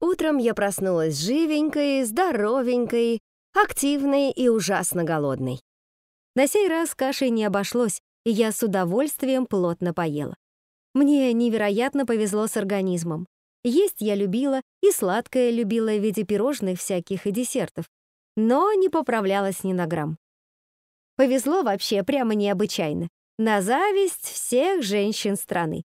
Утром я проснулась живенькой, здоровенькой, активной и ужасно голодной. На сей раз кашей не обошлось, и я с удовольствием плотно поела. Мне невероятно повезло с организмом. Есть я любила, и сладкое любила в виде пирожных всяких и десертов, но не поправлялась ни на грамм. Повезло вообще прямо необычайно, на зависть всех женщин страны.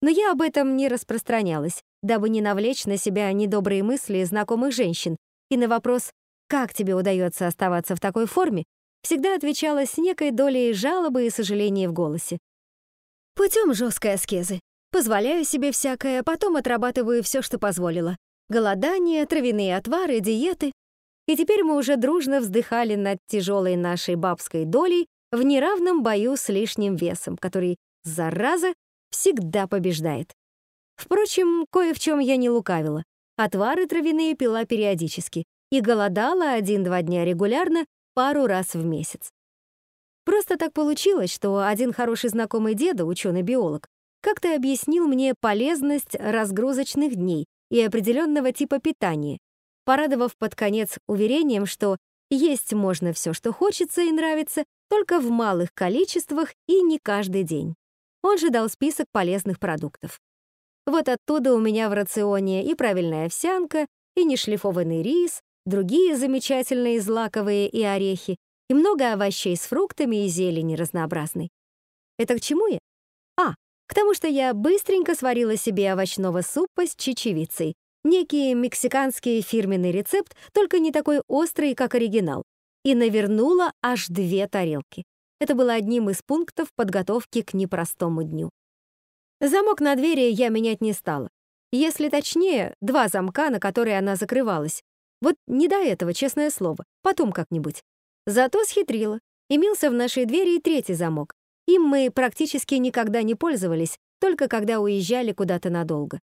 Но я об этом не распространялась, дабы не навлечь на себя недобрые мысли знакомых женщин, и на вопрос «Как тебе удается оставаться в такой форме?» всегда отвечала с некой долей жалобы и сожаления в голосе. Путем жесткой аскезы. Позволяю себе всякое, потом отрабатываю все, что позволила. Голодание, травяные отвары, диеты. И теперь мы уже дружно вздыхали над тяжелой нашей бабской долей в неравном бою с лишним весом, который, зараза, всегда побеждает. Впрочем, кое в чем я не лукавила. Отвары травяные пила периодически и голодала один-два дня регулярно пару раз в месяц. Просто так получилось, что один хороший знакомый деда, ученый-биолог, как-то объяснил мне полезность разгрузочных дней и определенного типа питания, порадовав под конец уверением, что есть можно все, что хочется и нравится, только в малых количествах и не каждый день. Он же дал список полезных продуктов. Вот оттуда у меня в рационе и правильная овсянка, и нешлифованный рис, другие замечательные злаковые и орехи, и много овощей с фруктами и зелени разнообразной. Это к чему я? А, к тому, что я быстренько сварила себе овощного супа с чечевицей. Некий мексиканский фирменный рецепт, только не такой острый, как оригинал. И навернула аж две тарелки. Это было одним из пунктов подготовки к непростому дню. Замок на двери я менять не стала. Если точнее, два замка, на которые она закрывалась. Вот не до этого, честное слово, потом как-нибудь. Зато схитрила. Имелся в нашей двери и третий замок, им мы практически никогда не пользовались, только когда уезжали куда-то надолго.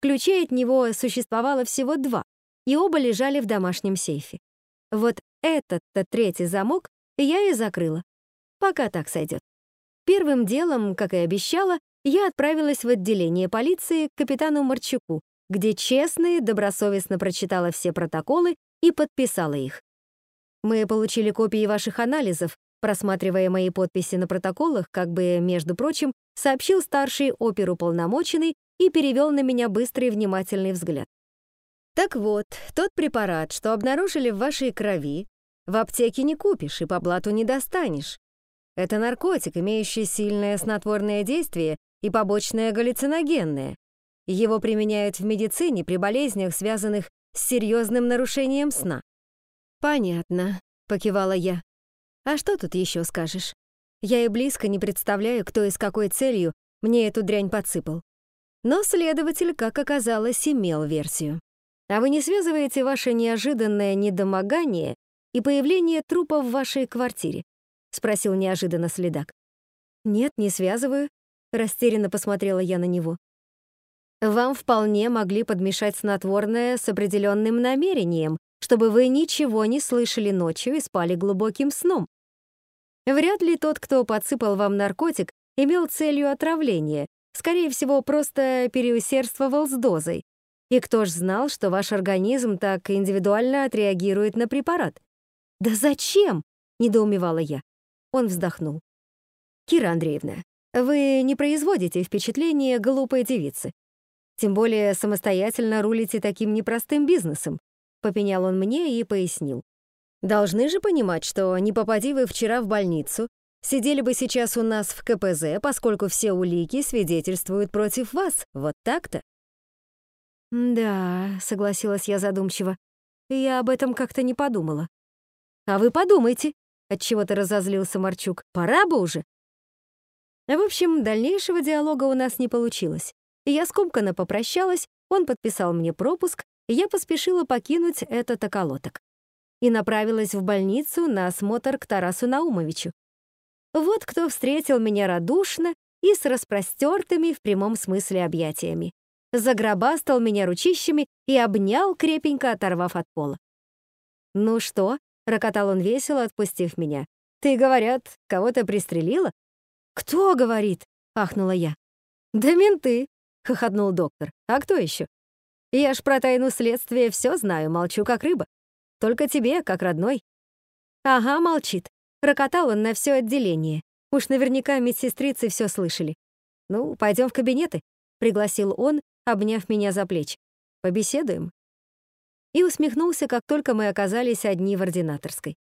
Ключей от него существовало всего два, и оба лежали в домашнем сейфе. Вот этот-то третий замок я и закрыла. Пока так сойдет. Первым делом, как и обещала, я отправилась в отделение полиции к капитану Марчуку, где честно и добросовестно прочитала все протоколы и подписала их. Мы получили копии ваших анализов, Просматривая мои подписи на протоколах, как бы, между прочим, сообщил старший оперуполномоченный и перевел на меня быстрый внимательный взгляд. Так вот, тот препарат, что обнаружили в вашей крови, в аптеке не купишь и по блату не достанешь. Это наркотик, имеющий сильное снотворное действие и побочное галлюциногенное. Его применяют в медицине при болезнях, связанных с серьезным нарушением сна. «Понятно», — покивала я. А что тут еще скажешь? Я и близко не представляю, кто и с какой целью мне эту дрянь подсыпал. Но следователь, как оказалось, имел версию. А вы не связываете ваше неожиданное недомогание и появление трупа в вашей квартире? Спросил неожиданно следак. Нет, не связываю. Растерянно посмотрела я на него. Вам вполне могли подмешать снотворное с определенным намерением, чтобы вы ничего не слышали ночью и спали глубоким сном. Вряд ли тот, кто подсыпал вам наркотик, имел целью отравления, скорее всего, просто переусердствовал с дозой. И кто ж знал, что ваш организм так индивидуально отреагирует на препарат? «Да зачем?» — недоумевала я. Он вздохнул. «Кира Андреевна, вы не производите впечатление глупой девицы. Тем более самостоятельно рулите таким непростым бизнесом», — попенял он мне и пояснил. Должны же понимать, что не попади вы вчера в больницу, сидели бы сейчас у нас в КПЗ, поскольку все улики свидетельствуют против вас. Вот так-то. Да, согласилась я задумчиво. Я об этом как-то не подумала. А вы подумайте, отчего-то разозлился Марчук. Пора бы уже. В общем, дальнейшего диалога у нас не получилось. Я скомканно попрощалась, он подписал мне пропуск, и я поспешила покинуть этот околоток и направилась в больницу на осмотр к Тарасу Наумовичу. Вот кто встретил меня радушно и с распростертыми в прямом смысле объятиями. Загробастал меня ручищами и обнял, крепенько оторвав от пола. «Ну что?» — рокотал он весело, отпустив меня. «Ты, говорят, кого-то пристрелила?» «Кто говорит?» — ахнула я. «Да менты», — хохотнул доктор. «А кто еще?» Я ж про тайну следствия все знаю, молчу как рыба. Только тебе, как родной». Ага, молчит. Рокотал он на все отделение. Уж наверняка медсестрицы все слышали. «Ну, пойдем в кабинеты», — пригласил он, обняв меня за плечи. «Побеседуем?» И усмехнулся, как только мы оказались одни в ординаторской.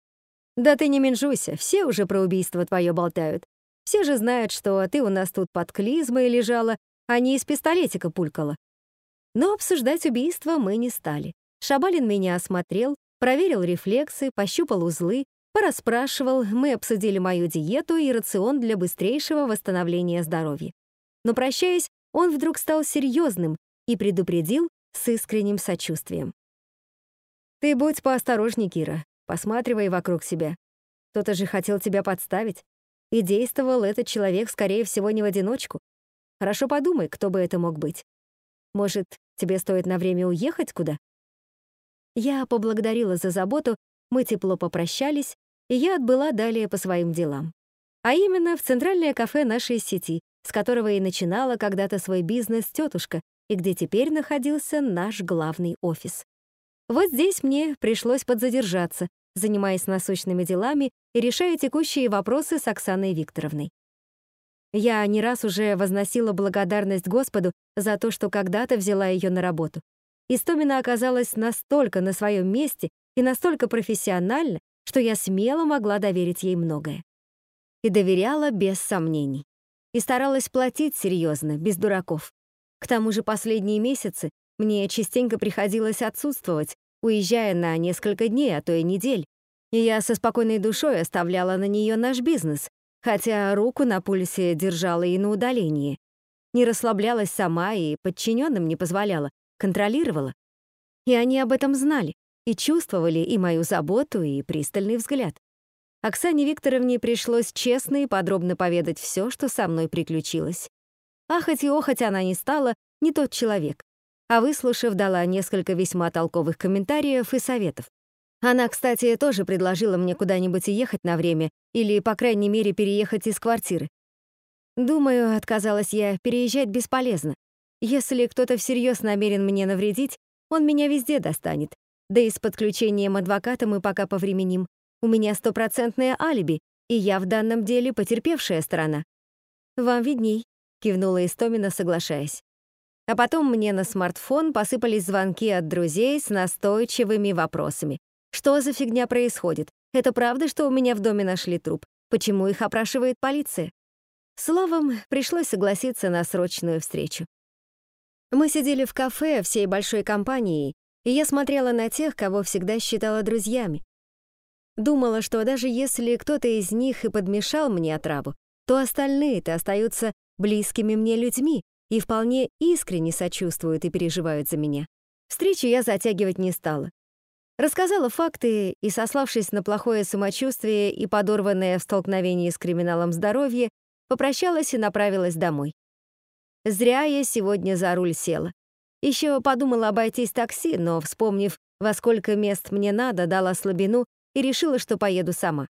«Да ты не менжуйся, все уже про убийство твое болтают. Все же знают, что ты у нас тут под клизмой лежала, а не из пистолетика пулькала». Но обсуждать убийство мы не стали. Шабалин меня осмотрел, проверил рефлексы, пощупал узлы, порасспрашивал, мы обсудили мою диету и рацион для быстрейшего восстановления здоровья. Но прощаясь, он вдруг стал серьезным и предупредил с искренним сочувствием. «Ты будь поосторожней, Кира, посматривай вокруг себя. Кто-то же хотел тебя подставить. И действовал этот человек, скорее всего, не в одиночку. Хорошо подумай, кто бы это мог быть. Может, тебе стоит на время уехать куда?» Я поблагодарила за заботу, мы тепло попрощались, и я отбыла далее по своим делам. А именно в центральное кафе нашей сети, с которого и начинала когда-то свой бизнес тетушка, и где теперь находился наш главный офис. Вот здесь мне пришлось подзадержаться, занимаясь насущными делами и решая текущие вопросы с Оксаной Викторовной. Я не раз уже возносила благодарность Господу за то, что когда-то взяла ее на работу. Истомина оказалась настолько на своем месте и настолько профессиональна, что я смело могла доверить ей многое. И доверяла без сомнений. И старалась платить серьезно, без дураков. К тому же последние месяцы мне частенько приходилось отсутствовать, уезжая на несколько дней, а то и недель. Я со спокойной душой оставляла на нее наш бизнес, хотя руку на пульсе держала и на удалении. Не расслаблялась сама и подчиненным не позволяла, контролировала. И они об этом знали и чувствовали и мою заботу, и пристальный взгляд. Оксане Викторовне пришлось честно и подробно поведать все, что со мной приключилось. Ахать и охать она не стала, не тот человек. А выслушав, дала несколько весьма толковых комментариев и советов. Она, кстати, тоже предложила мне куда-нибудь ехать на время или, по крайней мере, переехать из квартиры. Думаю, отказалась я, переезжать бесполезно. Если кто-то всерьез намерен мне навредить, он меня везде достанет. Да и с подключением адвоката мы пока повременим. У меня стопроцентное алиби, и я в данном деле потерпевшая сторона. Вам видней, кивнула Истомина, соглашаясь. А потом мне на смартфон посыпались звонки от друзей с настойчивыми вопросами. Что за фигня происходит? Это правда, что у меня в доме нашли труп? Почему их опрашивает полиция? Словом, пришлось согласиться на срочную встречу. Мы сидели в кафе всей большой компанией, и я смотрела на тех, кого всегда считала друзьями. Думала, что даже если кто-то из них и подмешал мне отраву, то остальные-то остаются близкими мне людьми и вполне искренне сочувствуют и переживают за меня. Встречу я затягивать не стала. Рассказала факты и, сославшись на плохое самочувствие и подорванное в столкновении с криминалом здоровье, попрощалась и направилась домой. Зря я сегодня за руль села. Еще подумала обойтись такси, но, вспомнив, во сколько мест мне надо, дала слабину и решила, что поеду сама.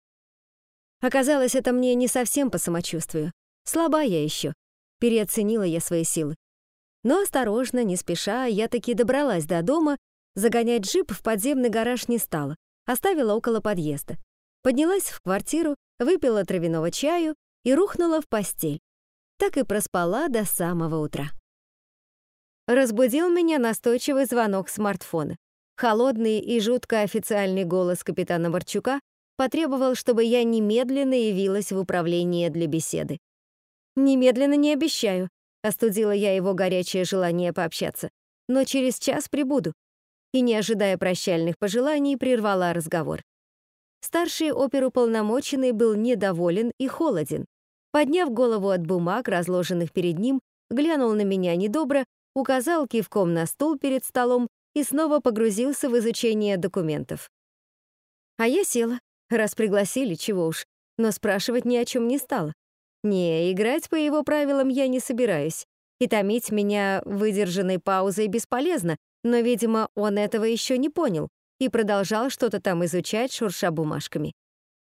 Оказалось, это мне не совсем по самочувствию. Слаба я еще. Переоценила я свои силы. Но осторожно, не спеша, я таки добралась до дома, загонять джип в подземный гараж не стала, оставила около подъезда. Поднялась в квартиру, выпила травяного чаю и рухнула в постель так и проспала до самого утра. Разбудил меня настойчивый звонок смартфона. Холодный и жутко официальный голос капитана Борчука потребовал, чтобы я немедленно явилась в управление для беседы. «Немедленно не обещаю», — остудила я его горячее желание пообщаться, «но через час прибуду». И, не ожидая прощальных пожеланий, прервала разговор. Старший оперуполномоченный был недоволен и холоден. Подняв голову от бумаг, разложенных перед ним, глянул на меня недобро, указал кивком на стул перед столом и снова погрузился в изучение документов. А я села, раз пригласили, чего уж, но спрашивать ни о чем не стала. Не, играть по его правилам я не собираюсь. И томить меня выдержанной паузой бесполезно, но, видимо, он этого еще не понял и продолжал что-то там изучать, шурша бумажками.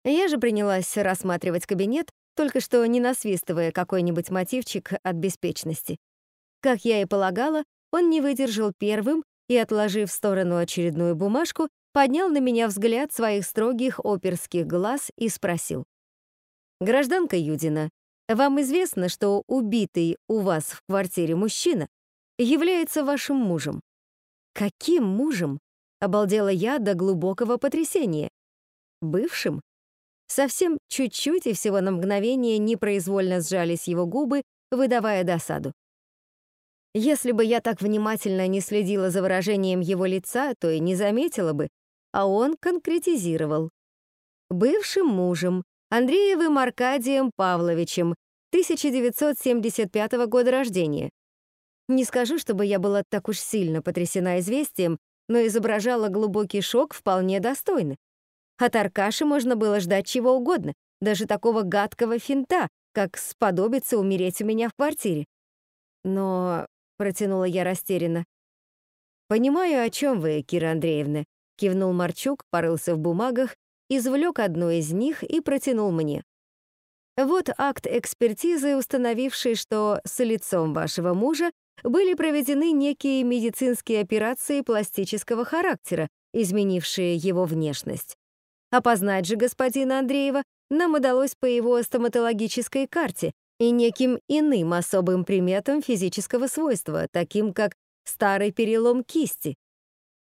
Я же принялась рассматривать кабинет, только что не насвистывая какой-нибудь мотивчик от беспечности. Как я и полагала, он не выдержал первым и, отложив в сторону очередную бумажку, поднял на меня взгляд своих строгих оперских глаз и спросил. «Гражданка Юдина, вам известно, что убитый у вас в квартире мужчина является вашим мужем?» «Каким мужем?» — обалдела я до глубокого потрясения. «Бывшим?» Совсем чуть-чуть и всего на мгновение непроизвольно сжались его губы, выдавая досаду. Если бы я так внимательно не следила за выражением его лица, то и не заметила бы, а он конкретизировал. Бывшим мужем, Андреевым Аркадием Павловичем, 1975 года рождения. Не скажу, чтобы я была так уж сильно потрясена известием, но изображала глубокий шок вполне достойно. От Аркаши можно было ждать чего угодно, даже такого гадкого финта, как сподобиться умереть у меня в квартире. Но, — протянула я растерянно, — «Понимаю, о чем вы, Кира Андреевна», — кивнул Марчук, порылся в бумагах, извлек одну из них и протянул мне. Вот акт экспертизы, установивший, что с лицом вашего мужа были проведены некие медицинские операции пластического характера, изменившие его внешность. Опознать же господина Андреева нам удалось по его стоматологической карте и неким иным особым приметам физического свойства, таким как старый перелом кисти.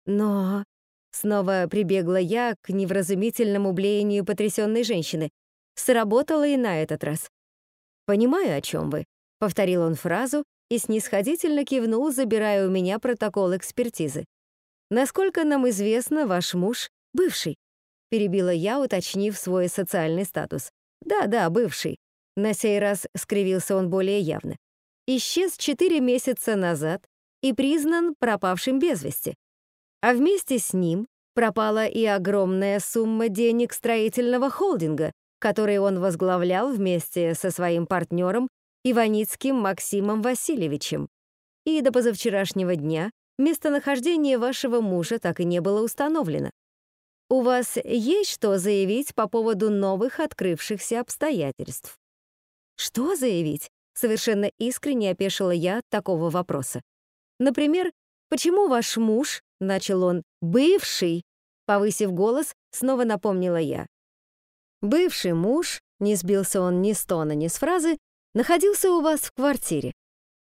Но снова прибегла я к невразумительному блеянию потрясенной женщины. Сработало и на этот раз. «Понимаю, о чем вы», — повторил он фразу и снисходительно кивнул, забирая у меня протокол экспертизы. «Насколько нам известно, ваш муж — бывший перебила я, уточнив свой социальный статус. Да-да, бывший. На сей раз скривился он более явно. Исчез четыре месяца назад и признан пропавшим без вести. А вместе с ним пропала и огромная сумма денег строительного холдинга, который он возглавлял вместе со своим партнером Иваницким Максимом Васильевичем. И до позавчерашнего дня местонахождение вашего мужа так и не было установлено. У вас есть что заявить по поводу новых открывшихся обстоятельств? Что заявить? Совершенно искренне опешила я от такого вопроса. Например, почему ваш муж, начал он, бывший, повысив голос, снова напомнила я. Бывший муж, не сбился он ни с тона, ни с фразы, находился у вас в квартире.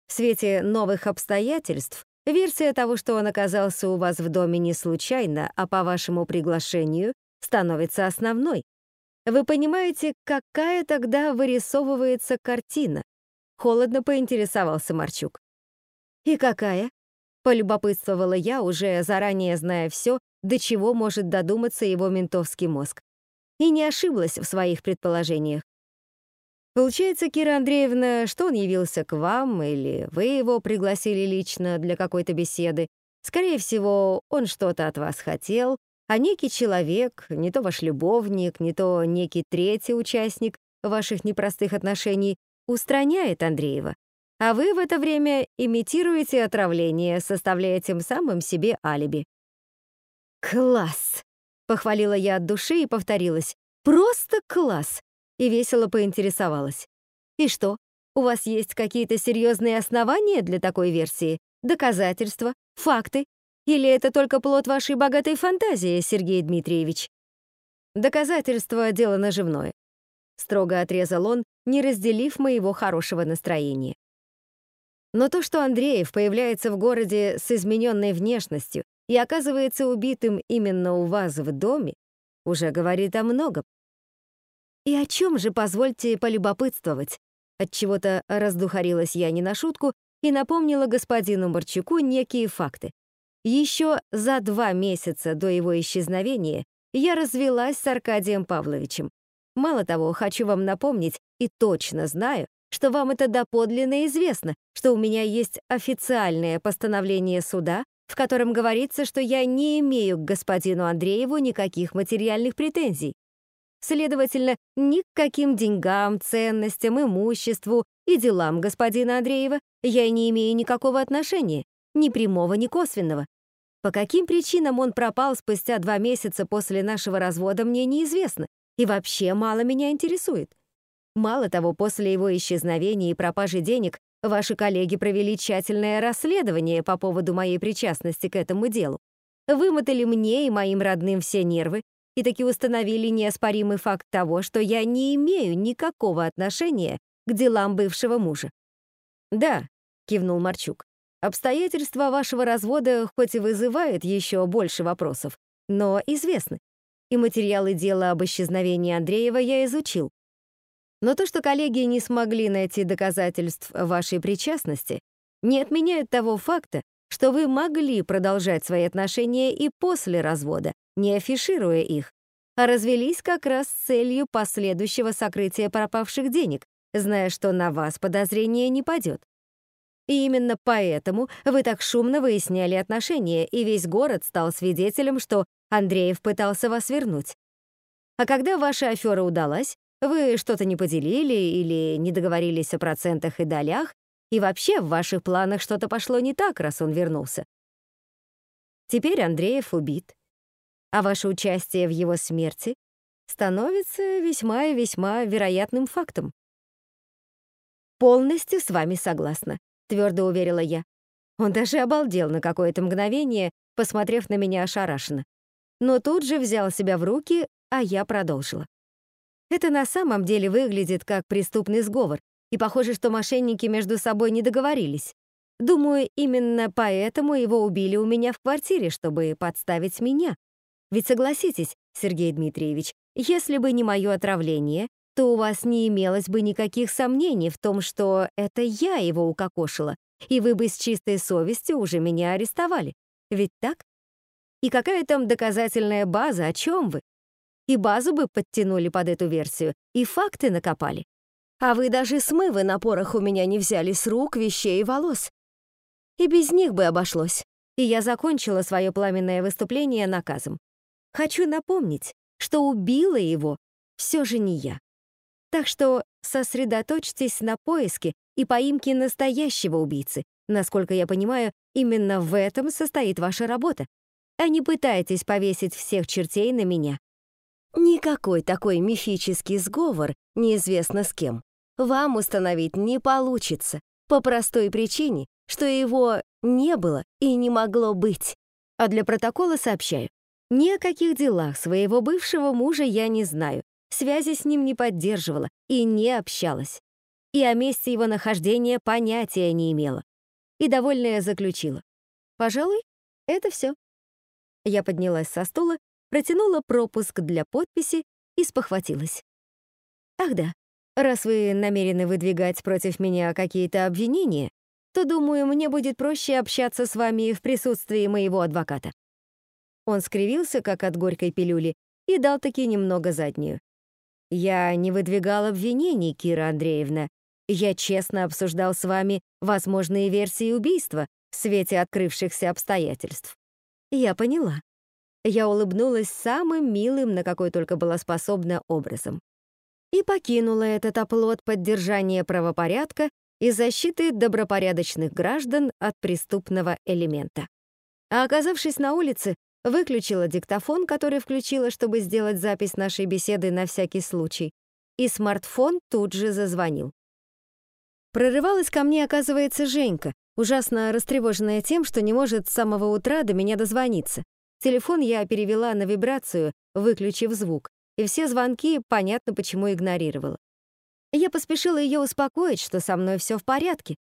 В свете новых обстоятельств Версия того, что он оказался у вас в доме не случайно, а по вашему приглашению, становится основной. Вы понимаете, какая тогда вырисовывается картина? Холодно поинтересовался Марчук. И какая? Полюбопытствовала я, уже заранее зная все, до чего может додуматься его ментовский мозг. И не ошиблась в своих предположениях. Получается, Кира Андреевна, что он явился к вам, или вы его пригласили лично для какой-то беседы. Скорее всего, он что-то от вас хотел, а некий человек, не то ваш любовник, не то некий третий участник ваших непростых отношений, устраняет Андреева. А вы в это время имитируете отравление, составляя тем самым себе алиби. «Класс!» — похвалила я от души и повторилась. «Просто класс!» и весело поинтересовалась. «И что, у вас есть какие-то серьезные основания для такой версии? Доказательства? Факты? Или это только плод вашей богатой фантазии, Сергей Дмитриевич?» «Доказательство — дело наживное», — строго отрезал он, не разделив моего хорошего настроения. Но то, что Андреев появляется в городе с измененной внешностью и оказывается убитым именно у вас в доме, уже говорит о многом. И о чем же, позвольте полюбопытствовать? Отчего-то раздухарилась я не на шутку и напомнила господину Борчуку некие факты. Еще за два месяца до его исчезновения я развелась с Аркадием Павловичем. Мало того, хочу вам напомнить, и точно знаю, что вам это доподлинно известно, что у меня есть официальное постановление суда, в котором говорится, что я не имею к господину Андрееву никаких материальных претензий. Следовательно, ни к каким деньгам, ценностям, имуществу и делам господина Андреева я не имею никакого отношения, ни прямого, ни косвенного. По каким причинам он пропал спустя два месяца после нашего развода, мне неизвестно и вообще мало меня интересует. Мало того, после его исчезновения и пропажи денег Ваши коллеги провели тщательное расследование по поводу моей причастности к этому делу. Вымотали мне и моим родным все нервы и таки установили неоспоримый факт того, что я не имею никакого отношения к делам бывшего мужа. «Да», — кивнул Марчук, «обстоятельства вашего развода хоть и вызывают еще больше вопросов, но известны, и материалы дела об исчезновении Андреева я изучил. Но то, что коллеги не смогли найти доказательств вашей причастности, не отменяет того факта, что вы могли продолжать свои отношения и после развода, не афишируя их, а развелись как раз с целью последующего сокрытия пропавших денег, зная, что на вас подозрение не падет. И именно поэтому вы так шумно выясняли отношения, и весь город стал свидетелем, что Андреев пытался вас вернуть. А когда ваша афера удалась, вы что-то не поделили или не договорились о процентах и долях, и вообще в ваших планах что-то пошло не так, раз он вернулся. Теперь Андреев убит, а ваше участие в его смерти становится весьма и весьма вероятным фактом. «Полностью с вами согласна», — твердо уверила я. Он даже обалдел на какое-то мгновение, посмотрев на меня ошарашенно. Но тут же взял себя в руки, а я продолжила. Это на самом деле выглядит как преступный сговор, и похоже, что мошенники между собой не договорились. Думаю, именно поэтому его убили у меня в квартире, чтобы подставить меня. Ведь согласитесь, Сергей Дмитриевич, если бы не мое отравление, то у вас не имелось бы никаких сомнений в том, что это я его укокошила, и вы бы с чистой совестью уже меня арестовали. Ведь так? И какая там доказательная база, о чем вы? И базу бы подтянули под эту версию, и факты накопали. А вы даже смывы на порох у меня не взяли с рук, вещей и волос. И без них бы обошлось. И я закончила свое пламенное выступление наказом. Хочу напомнить, что убила его все же не я. Так что сосредоточьтесь на поиске и поимке настоящего убийцы. Насколько я понимаю, именно в этом состоит ваша работа. А не пытайтесь повесить всех чертей на меня. Никакой такой мифический сговор, неизвестно с кем, вам установить не получится по простой причине, что его не было и не могло быть. А для протокола сообщаю, ни о каких делах своего бывшего мужа я не знаю, связи с ним не поддерживала и не общалась. И о месте его нахождения понятия не имела. И довольная заключила. Пожалуй, это все. Я поднялась со стула протянула пропуск для подписи и спохватилась. «Ах да, раз вы намерены выдвигать против меня какие-то обвинения, то, думаю, мне будет проще общаться с вами в присутствии моего адвоката». Он скривился, как от горькой пилюли, и дал таки немного заднюю. «Я не выдвигал обвинений, Кира Андреевна. Я честно обсуждал с вами возможные версии убийства в свете открывшихся обстоятельств». Я поняла. Я улыбнулась самым милым, на какой только была способна, образом. И покинула этот оплот поддержания правопорядка и защиты добропорядочных граждан от преступного элемента. А оказавшись на улице, выключила диктофон, который включила, чтобы сделать запись нашей беседы на всякий случай, и смартфон тут же зазвонил. Прорывалась ко мне, оказывается, Женька, ужасно растревоженная тем, что не может с самого утра до меня дозвониться. Телефон я перевела на вибрацию, выключив звук, и все звонки понятно почему игнорировала. Я поспешила ее успокоить, что со мной все в порядке,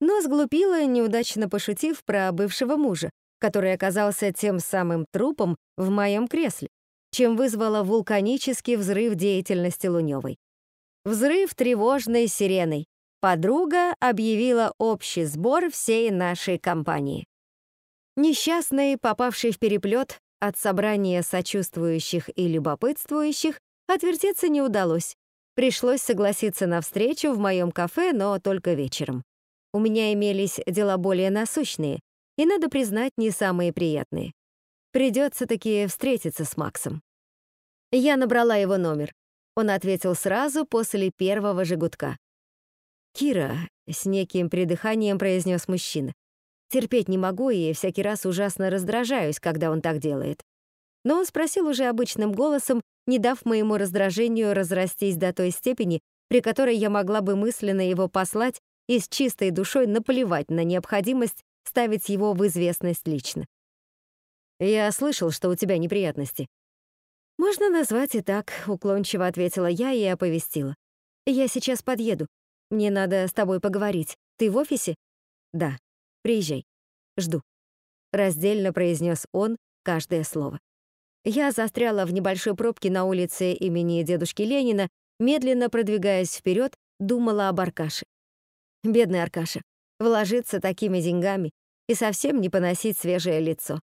но сглупила, неудачно пошутив про бывшего мужа, который оказался тем самым трупом в моем кресле, чем вызвала вулканический взрыв деятельности Лунёвой. Взрыв тревожной сиреной. Подруга объявила общий сбор всей нашей компании. Несчастный, попавший в переплет от собрания сочувствующих и любопытствующих, отвертеться не удалось. Пришлось согласиться на встречу в моем кафе, но только вечером. У меня имелись дела более насущные, и, надо признать, не самые приятные. Придется таки встретиться с Максом. Я набрала его номер. Он ответил сразу после первого же гудка. «Кира», — с неким придыханием произнес мужчина, Терпеть не могу и всякий раз ужасно раздражаюсь, когда он так делает. Но он спросил уже обычным голосом, не дав моему раздражению разрастись до той степени, при которой я могла бы мысленно его послать и с чистой душой наплевать на необходимость ставить его в известность лично. «Я слышал, что у тебя неприятности». «Можно назвать и так», — уклончиво ответила я и оповестила. «Я сейчас подъеду. Мне надо с тобой поговорить. Ты в офисе?» «Да. Приезжай. Жду», — раздельно произнес он каждое слово. Я застряла в небольшой пробке на улице имени дедушки Ленина, медленно продвигаясь вперед, думала об Аркаше. Бедный Аркаша. Вложиться такими деньгами и совсем не поносить свежее лицо.